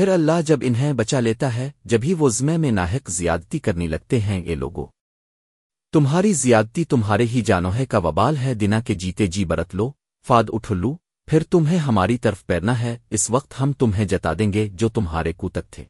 پھر اللہ جب انہیں بچا لیتا ہے جبھی وہ زمے میں ناحق زیادتی کرنے لگتے ہیں یہ لوگوں تمہاری زیادتی تمہارے ہی جانوہے کا وبال ہے دنا کے جیتے جی برت لو، فاد اٹھلو پھر تمہیں ہماری طرف پیرنا ہے، اس وقت ہم تمہیں جتا دیں گے جو تمہارے کوتک تھے۔